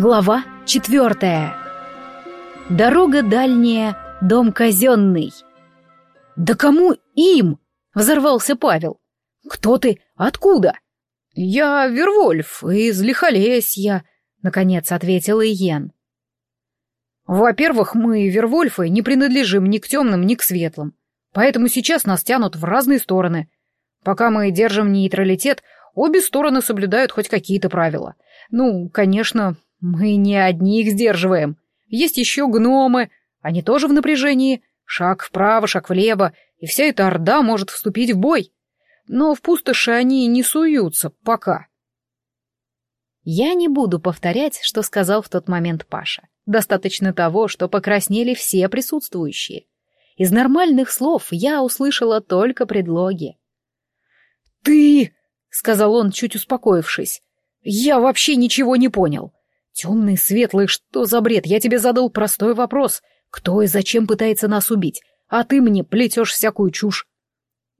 Глава четвертая. Дорога дальняя, дом казенный. «Да кому им?» — взорвался Павел. «Кто ты? Откуда?» «Я Вервольф из Лихолесья», — наконец ответил Иен. «Во-первых, мы, Вервольфы, не принадлежим ни к темным, ни к светлым, поэтому сейчас нас тянут в разные стороны. Пока мы держим нейтралитет, обе стороны соблюдают хоть какие-то правила. Ну, конечно, мы не одни их сдерживаем. Есть еще гномы, они тоже в напряжении. Шаг вправо, шаг влево, и вся эта орда может вступить в бой. Но в пустоши они не суются пока. Я не буду повторять, что сказал в тот момент Паша. Достаточно того, что покраснели все присутствующие. Из нормальных слов я услышала только предлоги. «Ты...» — сказал он, чуть успокоившись. «Я вообще ничего не понял. Темный, светлый, что за бред? Я тебе задал простой вопрос. Кто и зачем пытается нас убить? А ты мне плетешь всякую чушь.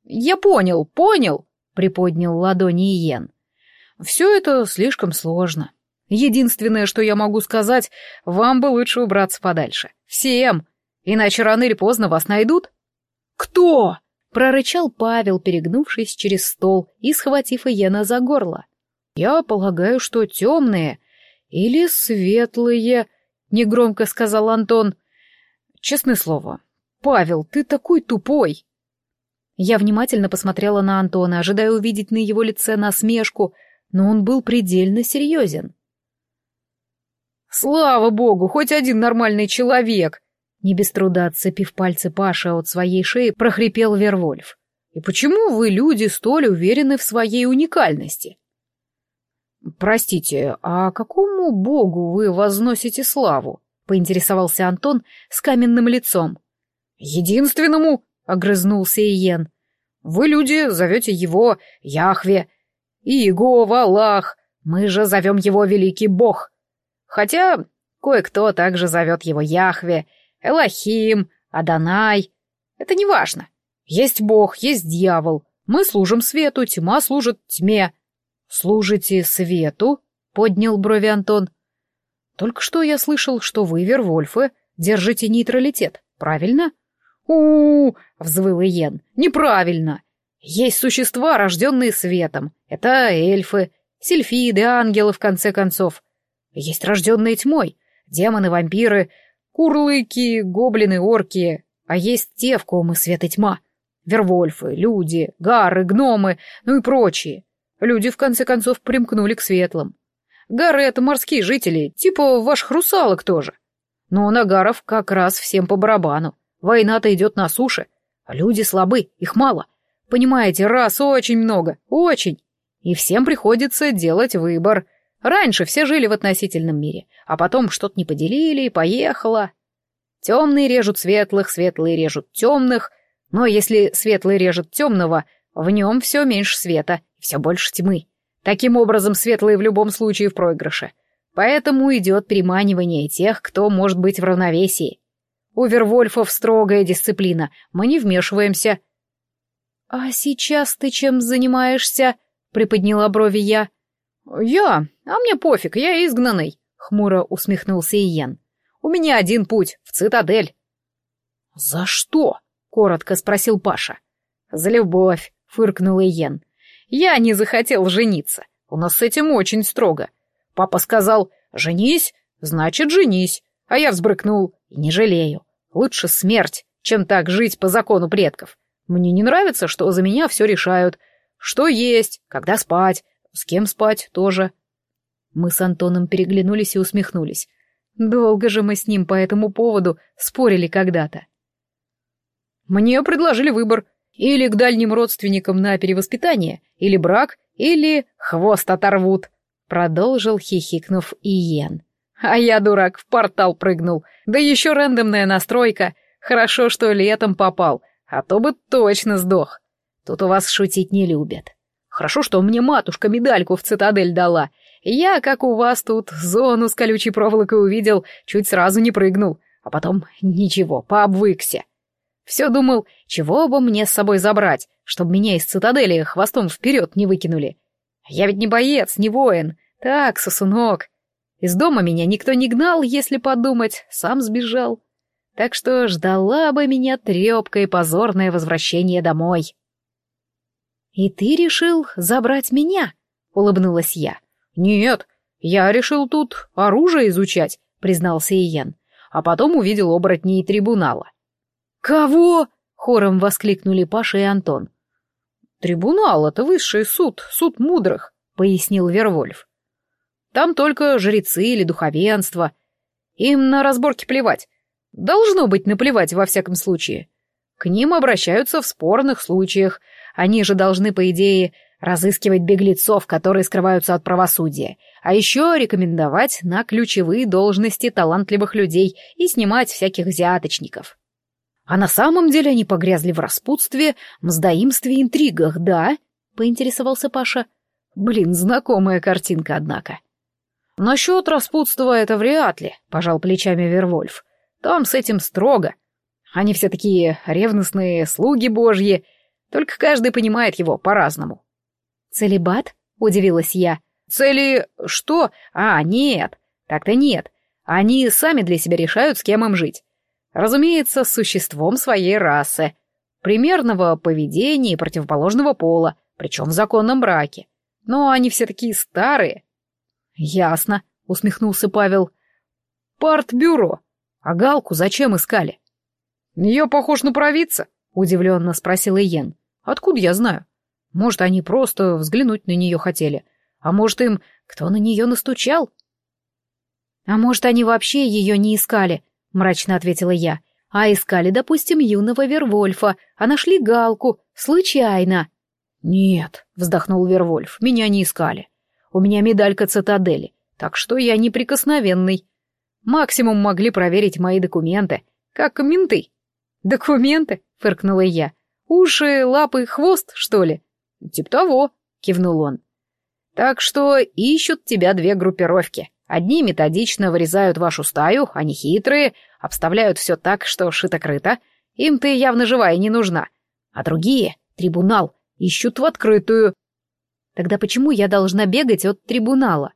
Я понял, понял, приподнял ладони Иен. Все это слишком сложно. Единственное, что я могу сказать, вам бы лучше убраться подальше. Всем. Иначе рано или поздно вас найдут. Кто? прорычал Павел, перегнувшись через стол и схватив Иена за горло. Я полагаю, что темные «Или светлые», — негромко сказал Антон. «Честное слово, Павел, ты такой тупой!» Я внимательно посмотрела на Антона, ожидая увидеть на его лице насмешку, но он был предельно серьезен. «Слава богу, хоть один нормальный человек!» Не без труда отцепив пальцы Паши от своей шеи, прохрипел Вервольф. «И почему вы, люди, столь уверены в своей уникальности?» «Простите, а богу вы возносите славу?» — поинтересовался Антон с каменным лицом. «Единственному!» — огрызнулся Иен. «Вы, люди, зовете его Яхве, Иегова, Аллах, мы же зовем его Великий Бог. Хотя кое-кто также зовет его Яхве, Элохим, Адонай. Это не важно. Есть Бог, есть дьявол. Мы служим свету, тьма служит тьме. «Служите свету?» — поднял брови Антон. «Только что я слышал, что вы, Вервольфы, держите нейтралитет, правильно?» «У-у-у!» — взвыл Иен. «Неправильно! Есть существа, рожденные светом. Это эльфы, сельфиды, ангелы, в конце концов. Есть рожденные тьмой, демоны, вампиры, курлыки, гоблины, орки. А есть те, в ком и свет и тьма. Вервольфы, люди, гары, гномы, ну и прочие. Люди, в конце концов, примкнули к светлым. Гары — это морские жители, типа ваших русалок тоже. Но на гаров как раз всем по барабану. Война-то идет на суше, а люди слабы, их мало. Понимаете, раз очень много, очень. И всем приходится делать выбор. Раньше все жили в относительном мире, а потом что-то не поделили и поехало. Темные режут светлых, светлые режут темных, но если светлый режет темного, в нем все меньше света, все больше тьмы. Таким образом, светлые в любом случае в проигрыше. Поэтому идет приманивание тех, кто может быть в равновесии. У Вервольфов строгая дисциплина, мы не вмешиваемся. «А сейчас ты чем занимаешься?» — приподняла брови я. «Я? А мне пофиг, я изгнанный», — хмуро усмехнулся Иен. «У меня один путь — в цитадель». «За что?» — коротко спросил Паша. «За любовь», — фыркнул Иен. Я не захотел жениться. У нас с этим очень строго. Папа сказал «женись», значит «женись». А я взбрыкнул и не жалею. Лучше смерть, чем так жить по закону предков. Мне не нравится, что за меня все решают. Что есть, когда спать, с кем спать тоже. Мы с Антоном переглянулись и усмехнулись. Долго же мы с ним по этому поводу спорили когда-то. Мне предложили выбор или к дальним родственникам на перевоспитание, или брак, или хвост оторвут. Продолжил, хихикнув Иен. А я, дурак, в портал прыгнул. Да еще рандомная настройка. Хорошо, что летом попал, а то бы точно сдох. Тут у вас шутить не любят. Хорошо, что мне матушка медальку в цитадель дала. Я, как у вас тут, зону с колючей проволокой увидел, чуть сразу не прыгнул. А потом ничего, пообвыкся. Все думал, чего бы мне с собой забрать, чтобы меня из цитадели хвостом вперед не выкинули. Я ведь не боец, не воин. Так, сосунок. Из дома меня никто не гнал, если подумать, сам сбежал. Так что ждала бы меня трепка и позорное возвращение домой. «И ты решил забрать меня?» — улыбнулась я. «Нет, я решил тут оружие изучать», — признался Иен. А потом увидел оборотней трибунала. «Кого?» — хором воскликнули Паша и Антон. «Трибунал — это высший суд, суд мудрых», — пояснил Вервольф. «Там только жрецы или духовенство. Им на разборки плевать. Должно быть наплевать во всяком случае. К ним обращаются в спорных случаях. Они же должны, по идее, разыскивать беглецов, которые скрываются от правосудия, а еще рекомендовать на ключевые должности талантливых людей и снимать всяких взяточников. А на самом деле они погрязли в распутстве, мздоимстве и интригах, да? Поинтересовался Паша. Блин, знакомая картинка, однако. Насчет распутства это вряд ли, пожал плечами Вервольф. Там с этим строго. Они все такие ревностные слуги божьи, только каждый понимает его по-разному. Целебат? Удивилась я. Цели что? А, нет, так-то нет. Они сами для себя решают, с кем им жить. Разумеется, с существом своей расы, примерного поведения и противоположного пола, причем в законном браке. Но они все такие старые. Ясно, усмехнулся Павел. Партбюро. А Галку зачем искали? Ее похож на провидца, удивленно спросил Иен. Откуда я знаю? Может, они просто взглянуть на нее хотели. А может, им кто на нее настучал? А может, они вообще ее не искали, — мрачно ответила я. «А искали, допустим, юного Вервольфа, а нашли Галку. Случайно». «Нет», — вздохнул Вервольф, — «меня не искали. У меня медалька цитадели, так что я неприкосновенный. Максимум могли проверить мои документы, как менты». «Документы?» — фыркнула я. «Уши, лапы, хвост, что ли?» «Тип того», — кивнул он. «Так что ищут тебя две группировки. Одни методично вырезают вашу стаю, они хитрые, обставляют все так, что шито-крыто, им ты явно живая не нужна. А другие, трибунал, ищут в открытую. Тогда почему я должна бегать от трибунала?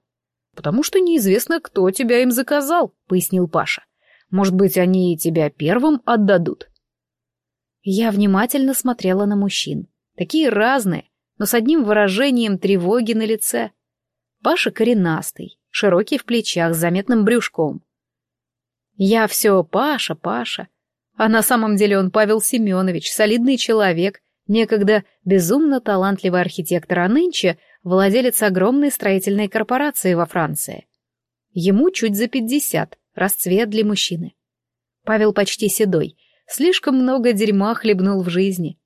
Потому что неизвестно, кто тебя им заказал, пояснил Паша. Может быть, они тебя первым отдадут? Я внимательно смотрела на мужчин. Такие разные, но с одним выражением тревоги на лице. Паша коренастый, широкий в плечах, с заметным брюшком. Я все Паша, Паша. А на самом деле он Павел Семенович, солидный человек, некогда безумно талантливый архитектор, а нынче владелец огромной строительной корпорации во Франции. Ему чуть за пятьдесят, расцвет для мужчины. Павел почти седой, слишком много дерьма хлебнул в жизни.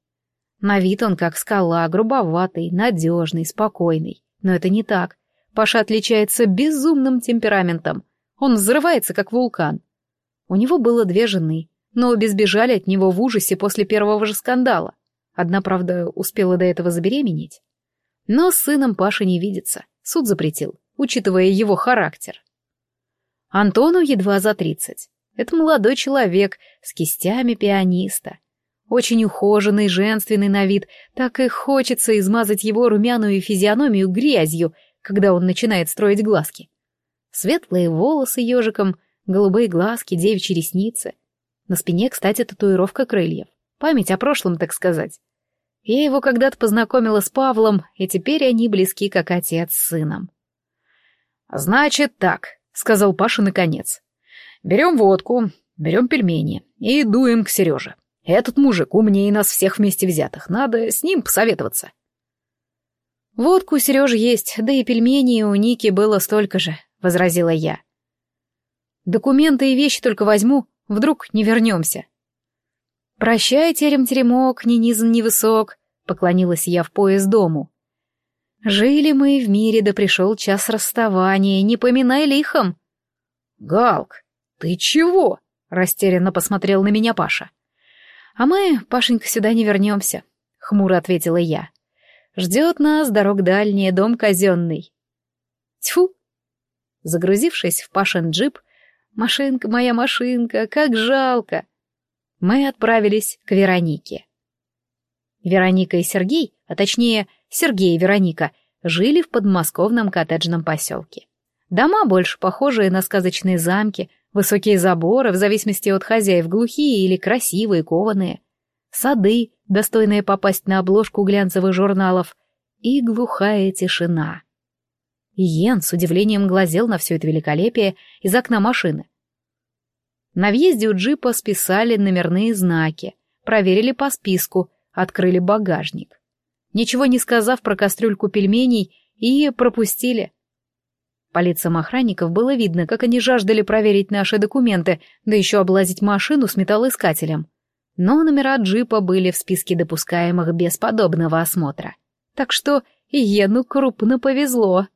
На вид он как скала, грубоватый, надежный, спокойный. Но это не так. Паша отличается безумным темпераментом. Он взрывается, как вулкан. У него было две жены, но обе сбежали от него в ужасе после первого же скандала. Одна, правда, успела до этого забеременеть. Но с сыном Паша не видится. Суд запретил, учитывая его характер. Антону едва за тридцать. Это молодой человек с кистями пианиста. Очень ухоженный, женственный на вид, так и хочется измазать его румяную физиономию грязью когда он начинает строить глазки. Светлые волосы ежиком, голубые глазки, девичьи ресницы. На спине, кстати, татуировка крыльев. Память о прошлом, так сказать. Я его когда-то познакомила с Павлом, и теперь они близки, как отец с сыном. «Значит так», — сказал Паша наконец. «Берем водку, берем пельмени и дуем к Сереже. Этот мужик умнее нас всех вместе взятых, надо с ним посоветоваться». «Водку у Сережи есть, да и пельменей у Ники было столько же», — возразила я. «Документы и вещи только возьму, вдруг не вернемся». «Прощай, терем-теремок, ни низан, ни высок», — поклонилась я в пояс дому. «Жили мы в мире, да пришел час расставания, не поминай лихом». «Галк, ты чего?» — растерянно посмотрел на меня Паша. «А мы, Пашенька, сюда не вернемся», — хмуро ответила я. Ждет нас дорог дальняя, дом казенный. Тьфу! Загрузившись в Пашин джип, машинка моя машинка, как жалко! Мы отправились к Веронике. Вероника и Сергей, а точнее Сергей и Вероника, жили в подмосковном коттеджном поселке. Дома больше похожие на сказочные замки, высокие заборы, в зависимости от хозяев, глухие или красивые, кованые. Сады, достойные попасть на обложку глянцевых журналов. И глухая тишина. Йен с удивлением глазел на все это великолепие из окна машины. На въезде у джипа списали номерные знаки, проверили по списку, открыли багажник. Ничего не сказав про кастрюльку пельменей, и пропустили. По лицам охранников было видно, как они жаждали проверить наши документы, да еще облазить машину с металлоискателем. Но номера джипа были в списке допускаемых без подобного осмотра. Так что Иену крупно повезло.